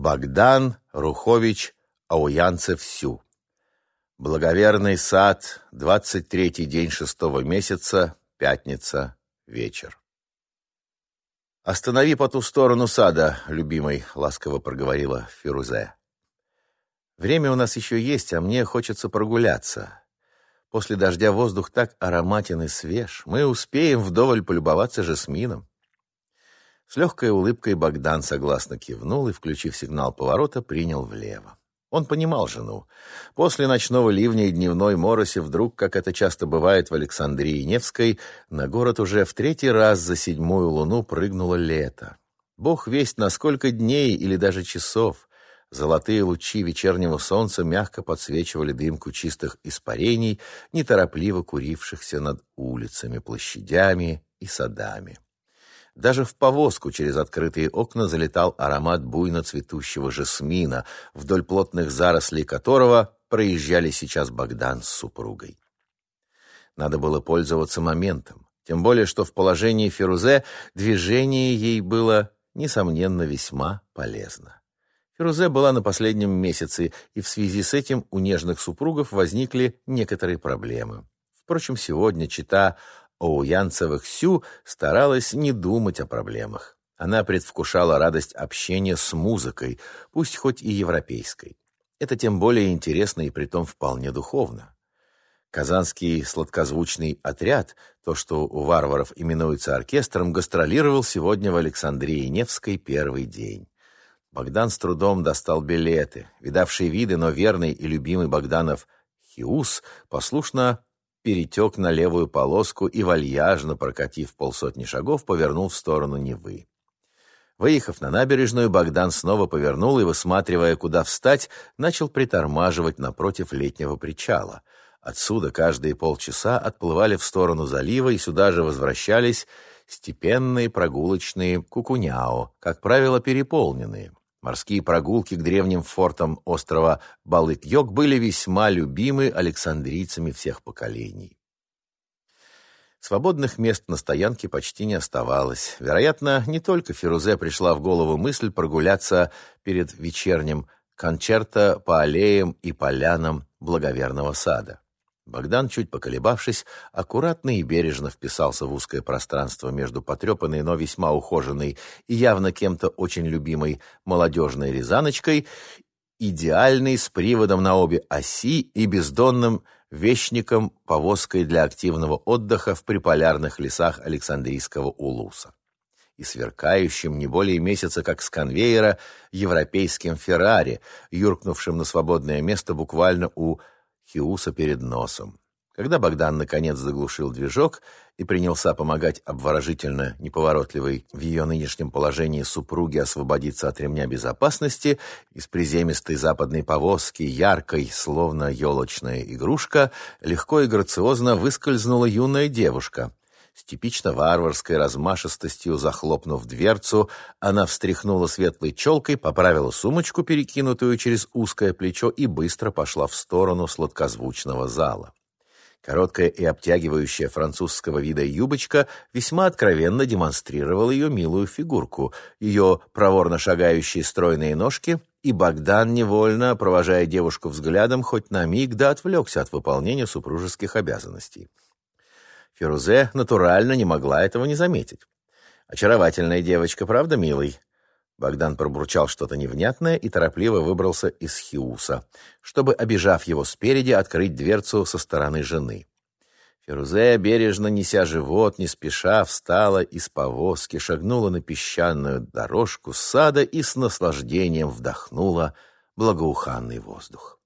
Богдан Рухович Ауянцев-Сю. Благоверный сад, 23-й день шестого месяца, пятница, вечер. «Останови по ту сторону сада, любимый», — ласково проговорила Фирузе. «Время у нас еще есть, а мне хочется прогуляться. После дождя воздух так ароматен и свеж. Мы успеем вдоволь полюбоваться жасмином». С легкой улыбкой Богдан согласно кивнул и, включив сигнал поворота, принял влево. Он понимал жену. После ночного ливня и дневной мороси вдруг, как это часто бывает в Александрии Невской, на город уже в третий раз за седьмую луну прыгнуло лето. Бог весть на сколько дней или даже часов. Золотые лучи вечернего солнца мягко подсвечивали дымку чистых испарений, неторопливо курившихся над улицами, площадями и садами. Даже в повозку через открытые окна залетал аромат буйно цветущего жасмина, вдоль плотных зарослей которого проезжали сейчас Богдан с супругой. Надо было пользоваться моментом, тем более, что в положении Ферузе движение ей было, несомненно, весьма полезно. Ферузе была на последнем месяце, и в связи с этим у нежных супругов возникли некоторые проблемы. Впрочем, сегодня чита а у Сю старалась не думать о проблемах. Она предвкушала радость общения с музыкой, пусть хоть и европейской. Это тем более интересно и притом вполне духовно. Казанский сладкозвучный отряд, то, что у варваров именуется оркестром, гастролировал сегодня в Александрии Невской первый день. Богдан с трудом достал билеты. Видавший виды, но верный и любимый Богданов Хиус послушно перетек на левую полоску и, вальяжно прокатив полсотни шагов, повернул в сторону Невы. Выехав на набережную, Богдан снова повернул и, высматривая, куда встать, начал притормаживать напротив летнего причала. Отсюда каждые полчаса отплывали в сторону залива и сюда же возвращались степенные прогулочные кукуняо, как правило, переполненные. Морские прогулки к древним фортам острова Балык-Йог были весьма любимы александрийцами всех поколений. Свободных мест на стоянке почти не оставалось. Вероятно, не только Фирузе пришла в голову мысль прогуляться перед вечерним концерта по аллеям и полянам благоверного сада. Богдан, чуть поколебавшись, аккуратно и бережно вписался в узкое пространство между потрепанной, но весьма ухоженной и явно кем-то очень любимой молодежной резаночкой, идеальной с приводом на обе оси и бездонным вещником повозкой для активного отдыха в приполярных лесах Александрийского Улуса и сверкающим не более месяца, как с конвейера, европейским Феррари, юркнувшим на свободное место буквально у Хиуса перед носом. Когда Богдан наконец заглушил движок и принялся помогать обворожительно неповоротливой в ее нынешнем положении супруге освободиться от ремня безопасности, из приземистой западной повозки, яркой, словно елочная игрушка, легко и грациозно выскользнула юная девушка, с типично варварской размашистостью захлопнув дверцу, она встряхнула светлой челкой, поправила сумочку, перекинутую через узкое плечо, и быстро пошла в сторону сладкозвучного зала. Короткая и обтягивающая французского вида юбочка весьма откровенно демонстрировала ее милую фигурку, ее проворно шагающие стройные ножки, и Богдан невольно, провожая девушку взглядом, хоть на миг да отвлекся от выполнения супружеских обязанностей. Фирузе натурально не могла этого не заметить. «Очаровательная девочка, правда, милый?» Богдан пробурчал что-то невнятное и торопливо выбрался из Хиуса, чтобы, обижав его спереди, открыть дверцу со стороны жены. Фирузе, бережно неся живот, не спеша, встала из повозки, шагнула на песчаную дорожку сада и с наслаждением вдохнула благоуханный воздух.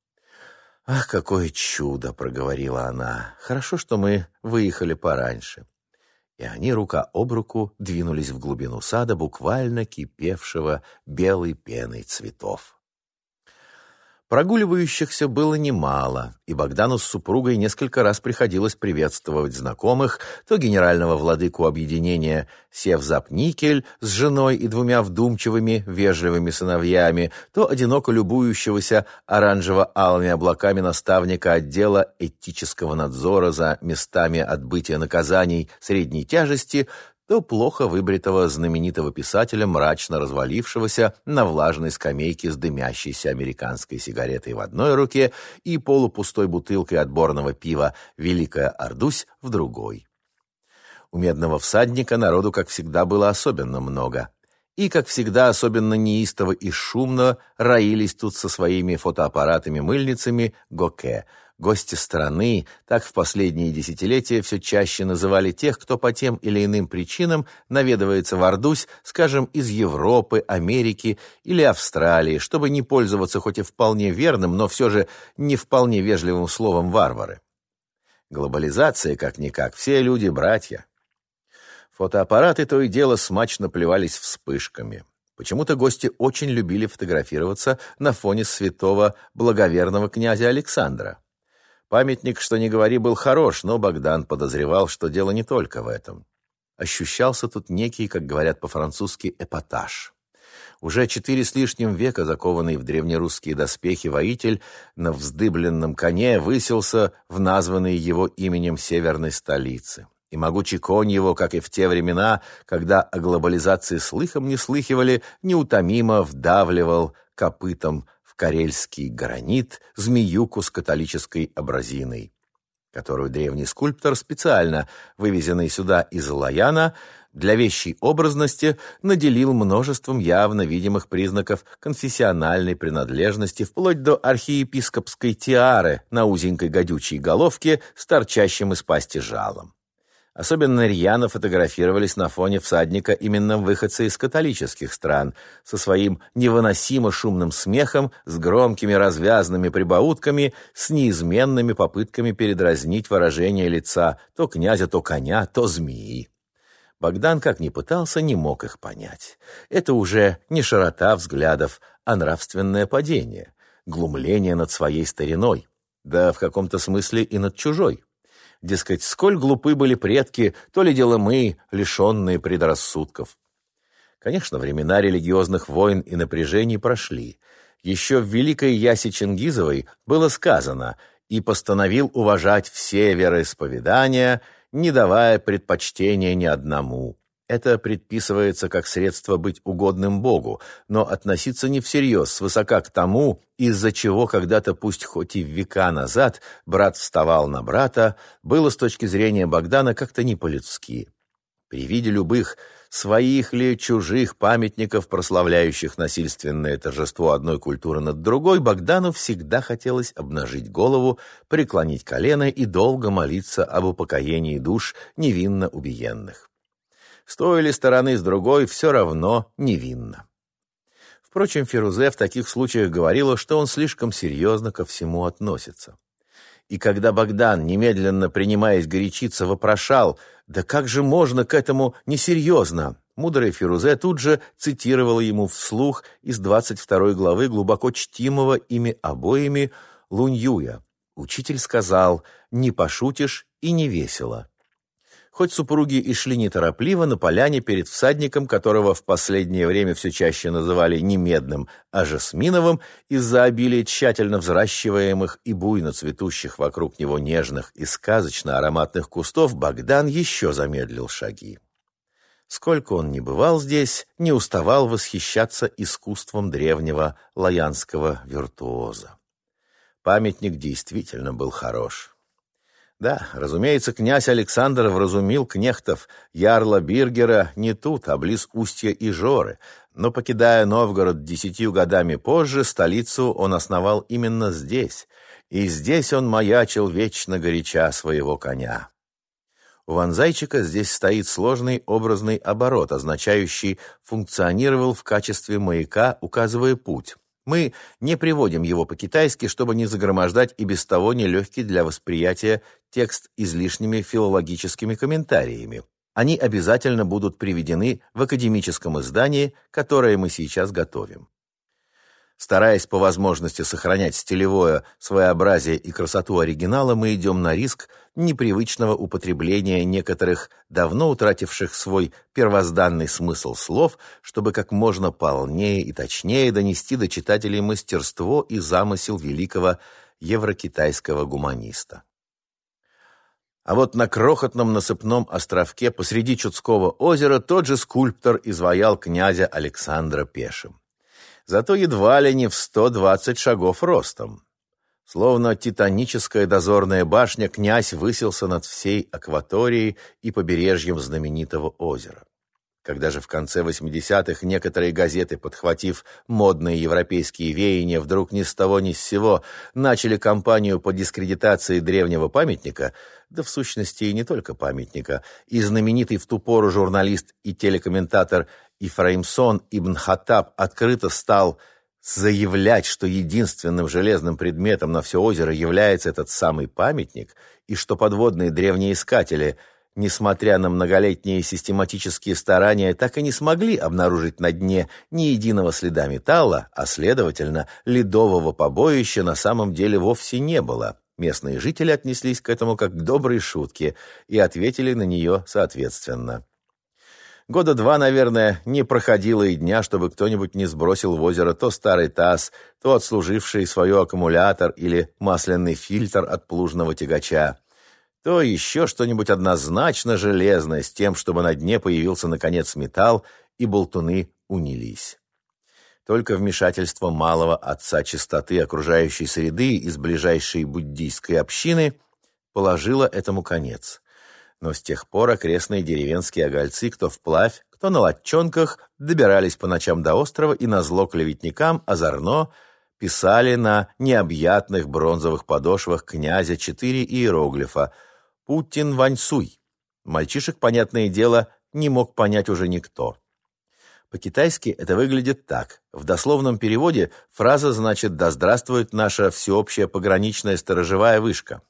«Ах, какое чудо!» — проговорила она. «Хорошо, что мы выехали пораньше». И они рука об руку двинулись в глубину сада, буквально кипевшего белой пеной цветов. Прогуливающихся было немало, и Богдану с супругой несколько раз приходилось приветствовать знакомых, то генерального владыку объединения Севзапникель с женой и двумя вдумчивыми, вежливыми сыновьями, то одиноко любующегося оранжево-алыми облаками наставника отдела этического надзора за местами отбытия наказаний средней тяжести, то плохо выбритого знаменитого писателя, мрачно развалившегося на влажной скамейке с дымящейся американской сигаретой в одной руке и полупустой бутылкой отборного пива «Великая Ордусь» в другой. У медного всадника народу, как всегда, было особенно много. И, как всегда, особенно неистово и шумно роились тут со своими фотоаппаратами-мыльницами Гоке – Гости страны так в последние десятилетия все чаще называли тех, кто по тем или иным причинам наведывается в Ордусь, скажем, из Европы, Америки или Австралии, чтобы не пользоваться хоть и вполне верным, но все же не вполне вежливым словом «варвары». Глобализация, как-никак, все люди братья. Фотоаппараты то и дело смачно плевались вспышками. Почему-то гости очень любили фотографироваться на фоне святого благоверного князя Александра. Памятник, что не говори, был хорош, но Богдан подозревал, что дело не только в этом. Ощущался тут некий, как говорят по-французски, эпатаж. Уже четыре с лишним века закованный в древнерусские доспехи воитель на вздыбленном коне высился в названной его именем северной столице. И могучий конь его, как и в те времена, когда о глобализации слыхом не слыхивали, неутомимо вдавливал копытом карельский гранит, змеюку с католической абразиной, которую древний скульптор, специально вывезенный сюда из Лаяна, для вещей образности наделил множеством явно видимых признаков конфессиональной принадлежности вплоть до архиепископской тиары на узенькой гадючей головке с торчащим из пасти жалом. Особенно рьяно фотографировались на фоне всадника именно выходцы из католических стран, со своим невыносимо шумным смехом, с громкими развязными прибаутками, с неизменными попытками передразнить выражение лица то князя, то коня, то змеи. Богдан, как ни пытался, не мог их понять. Это уже не широта взглядов, а нравственное падение, глумление над своей стариной, да в каком-то смысле и над чужой. Дескать, сколь глупы были предки, то ли дело мы, лишенные предрассудков. Конечно, времена религиозных войн и напряжений прошли. Еще в Великой Ясе Чингизовой было сказано «и постановил уважать все вероисповедания, не давая предпочтения ни одному». Это предписывается как средство быть угодным Богу, но относиться не всерьез, свысока к тому, из-за чего когда-то, пусть хоть и века назад, брат вставал на брата, было с точки зрения Богдана как-то не по-людски. При виде любых, своих ли, чужих памятников, прославляющих насильственное торжество одной культуры над другой, Богдану всегда хотелось обнажить голову, преклонить колено и долго молиться об упокоении душ невинно убиенных с той или стороны, с другой, все равно невинно. Впрочем, Фирузе в таких случаях говорила, что он слишком серьезно ко всему относится. И когда Богдан, немедленно принимаясь горячиться, вопрошал, «Да как же можно к этому несерьезно?» Мудрая Фирузе тут же цитировала ему вслух из 22 главы глубоко чтимого ими обоими Луньюя. Учитель сказал «Не пошутишь и не весело». Хоть супруги и шли неторопливо на поляне перед всадником, которого в последнее время все чаще называли не медным, а жасминовым, из-за обилия тщательно взращиваемых и буйно цветущих вокруг него нежных и сказочно ароматных кустов, Богдан еще замедлил шаги. Сколько он ни бывал здесь, не уставал восхищаться искусством древнего лаянского виртуоза. Памятник действительно был хорош. Да, разумеется, князь Александр вразумил кнехтов Ярла Биргера не тут, а близ устья Ижоры, но, покидая Новгород десятью годами позже, столицу он основал именно здесь, и здесь он маячил вечно горяча своего коня. У Ванзайчика здесь стоит сложный образный оборот, означающий «функционировал в качестве маяка, указывая путь». Мы не приводим его по-китайски, чтобы не загромождать и без того нелегкий для восприятия текст излишними филологическими комментариями. Они обязательно будут приведены в академическом издании, которое мы сейчас готовим. Стараясь по возможности сохранять стилевое своеобразие и красоту оригинала, мы идем на риск непривычного употребления некоторых давно утративших свой первозданный смысл слов, чтобы как можно полнее и точнее донести до читателей мастерство и замысел великого еврокитайского гуманиста. А вот на крохотном насыпном островке посреди Чудского озера тот же скульптор изваял князя Александра пешим. Зато едва ли не в 120 шагов ростом. Словно титаническая дозорная башня, князь высился над всей акваторией и побережьем знаменитого озера. Когда же в конце 80-х некоторые газеты, подхватив модные европейские веяния, вдруг ни с того ни с сего начали кампанию по дискредитации древнего памятника, да в сущности и не только памятника, и знаменитый в ту пору журналист и телекомментатор Ифраимсон Ибн Хаттаб открыто стал заявлять, что единственным железным предметом на все озеро является этот самый памятник, и что подводные древние искатели – несмотря на многолетние систематические старания, так и не смогли обнаружить на дне ни единого следа металла, а, следовательно, ледового побоища на самом деле вовсе не было. Местные жители отнеслись к этому как к доброй шутке и ответили на нее соответственно. Года два, наверное, не проходило и дня, чтобы кто-нибудь не сбросил в озеро то старый таз, то отслуживший свой аккумулятор или масляный фильтр от плужного тягача то еще что-нибудь однозначно железное, с тем, чтобы на дне появился, наконец, металл, и болтуны унились. Только вмешательство малого отца чистоты окружающей среды из ближайшей буддийской общины положило этому конец. Но с тех пор окрестные деревенские огольцы, кто вплавь, кто на лодчонках, добирались по ночам до острова и назло клеветникам озорно писали на необъятных бронзовых подошвах князя четыре иероглифа — Путин Ваньсуй. Мальчишек, понятное дело, не мог понять уже никто. По-китайски это выглядит так. В дословном переводе фраза значит «Да здравствует наша всеобщая пограничная сторожевая вышка».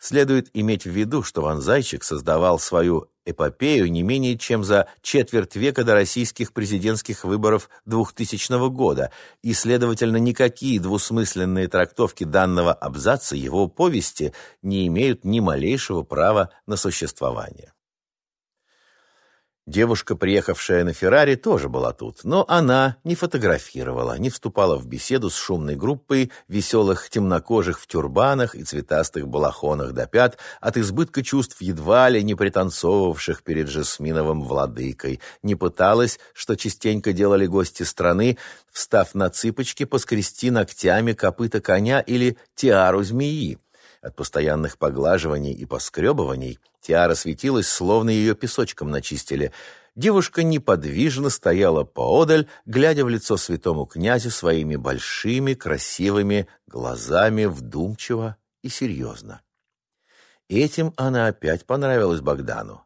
Следует иметь в виду, что Ван Зайчик создавал свою эпопею не менее чем за четверть века до российских президентских выборов 2000 года, и, следовательно, никакие двусмысленные трактовки данного абзаца его повести не имеют ни малейшего права на существование. Девушка, приехавшая на Феррари, тоже была тут, но она не фотографировала, не вступала в беседу с шумной группой веселых темнокожих в тюрбанах и цветастых балахонах до пят, от избытка чувств едва ли не пританцовывавших перед Жасминовым владыкой, не пыталась, что частенько делали гости страны, встав на цыпочки, поскрести ногтями копыта коня или тиару змеи. От постоянных поглаживаний и поскребываний Тиара светилась, словно ее песочком начистили. Девушка неподвижно стояла поодаль, глядя в лицо святому князю своими большими красивыми глазами вдумчиво и серьезно. Этим она опять понравилась Богдану.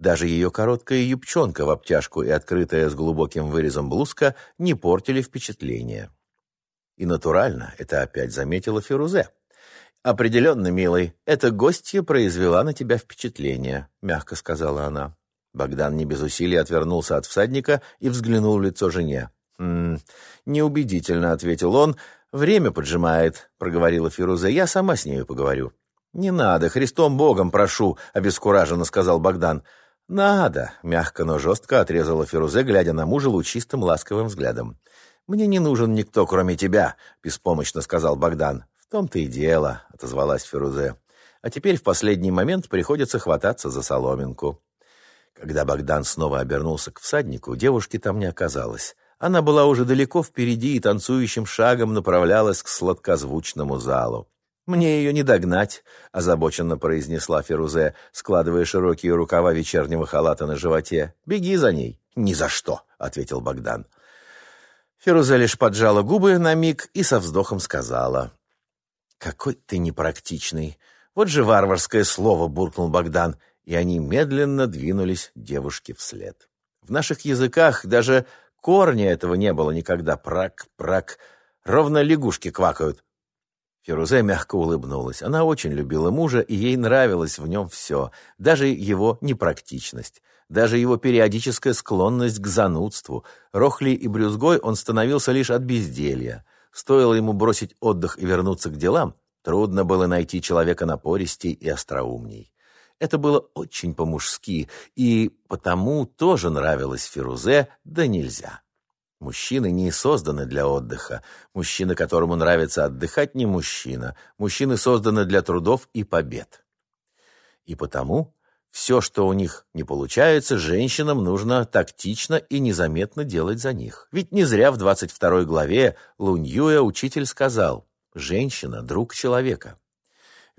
Даже ее короткая юбчонка в обтяжку и открытая с глубоким вырезом блузка не портили впечатление. И натурально это опять заметила Фирузе. «Определенно, милый, эта гостья произвела на тебя впечатление», — мягко сказала она. Богдан не без усилий отвернулся от всадника и взглянул в лицо жене. «М -м, «Неубедительно», — ответил он. «Время поджимает», — проговорила Фирузе. «Я сама с нею поговорю». «Не надо, Христом Богом прошу», — обескураженно сказал Богдан. «Надо», — мягко, но жестко отрезала Фирузе, глядя на мужа лучистым ласковым взглядом. «Мне не нужен никто, кроме тебя», — беспомощно сказал Богдан. «В том-то и дело», — отозвалась Ферузе. «А теперь в последний момент приходится хвататься за соломинку». Когда Богдан снова обернулся к всаднику, девушки там не оказалось. Она была уже далеко впереди и танцующим шагом направлялась к сладкозвучному залу. «Мне ее не догнать», — озабоченно произнесла Ферузе, складывая широкие рукава вечернего халата на животе. «Беги за ней». «Ни за что», — ответил Богдан. Ферузе лишь поджала губы на миг и со вздохом сказала. «Какой ты непрактичный! Вот же варварское слово!» — буркнул Богдан, и они медленно двинулись девушке вслед. В наших языках даже корня этого не было никогда. Прак, прак, ровно лягушки квакают. Фирузе мягко улыбнулась. Она очень любила мужа, и ей нравилось в нем все, даже его непрактичность, даже его периодическая склонность к занудству. Рохли и брюзгой он становился лишь от безделья. Стоило ему бросить отдых и вернуться к делам, трудно было найти человека напористей и остроумней. Это было очень по-мужски, и потому тоже нравилось Фирузе, да нельзя. Мужчины не созданы для отдыха. Мужчина, которому нравится отдыхать, не мужчина. Мужчины созданы для трудов и побед. И потому все, что у них не получается, женщинам нужно тактично и незаметно делать за них. Ведь не зря в 22 главе Луньюя учитель сказал «Женщина – друг человека».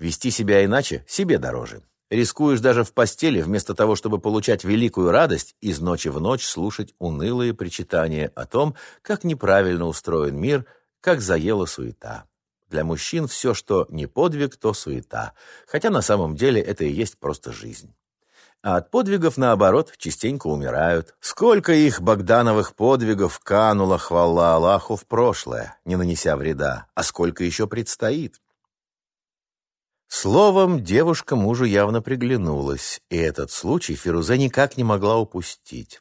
Вести себя иначе себе дороже. Рискуешь даже в постели, вместо того, чтобы получать великую радость, из ночи в ночь слушать унылые причитания о том, как неправильно устроен мир, как заела суета. Для мужчин все, что не подвиг, то суета, хотя на самом деле это и есть просто жизнь. А от подвигов, наоборот, частенько умирают. Сколько их Богдановых подвигов кануло, хвала Аллаху, в прошлое, не нанеся вреда, а сколько еще предстоит. Словом, девушка мужу явно приглянулась, и этот случай Фирузе никак не могла упустить.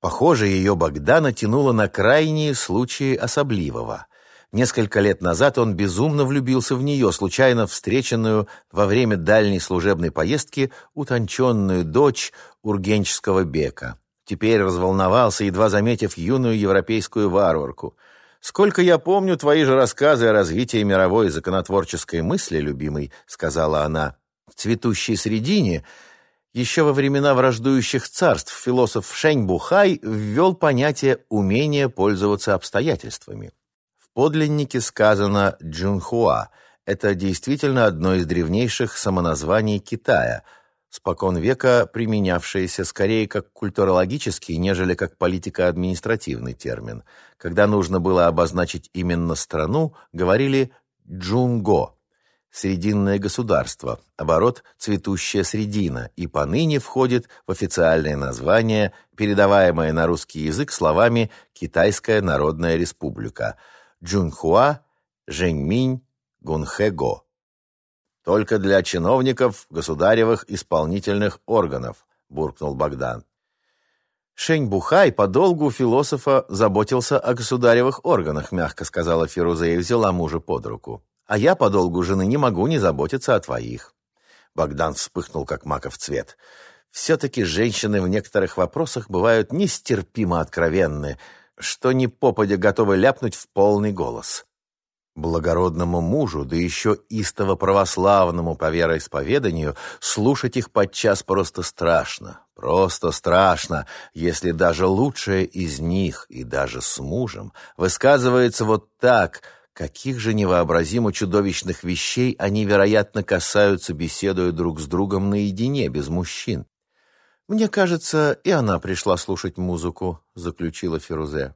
Похоже, ее Богдана тянула на крайние случаи особливого. Несколько лет назад он безумно влюбился в нее, случайно встреченную во время дальней служебной поездки утонченную дочь ургенческого бека. Теперь разволновался, едва заметив юную европейскую варварку — «Сколько я помню твои же рассказы о развитии мировой законотворческой мысли, любимый», — сказала она. «В цветущей средине еще во времена враждующих царств философ Шэнь Бухай ввел понятие «умение пользоваться обстоятельствами». Подлиннике сказано «джунхуа». Это действительно одно из древнейших самоназваний Китая — спокон века применявшееся скорее как культурологический, нежели как политико-административный термин. Когда нужно было обозначить именно страну, говорили «джунго» — «срединное государство», оборот «цветущая средина» и поныне входит в официальное название, передаваемое на русский язык словами «Китайская Народная Республика» — «Джунхуа», «Жэньминь», «Гунхэго». «Только для чиновников государевых исполнительных органов», — буркнул Богдан. Шень Бухай по долгу философа заботился о государевых органах, мягко сказала Фирузе и взяла мужа под руку. А я по долгу жены не могу не заботиться о твоих. Богдан вспыхнул, как маков цвет. Все-таки женщины в некоторых вопросах бывают нестерпимо откровенны, что ни попадя готовы ляпнуть в полный голос. Благородному мужу, да еще истово православному по вероисповеданию, слушать их подчас просто страшно, просто страшно, если даже лучшая из них, и даже с мужем, высказывается вот так, каких же невообразимо чудовищных вещей они, вероятно, касаются, беседуя друг с другом наедине, без мужчин. «Мне кажется, и она пришла слушать музыку», — заключила Фирузе.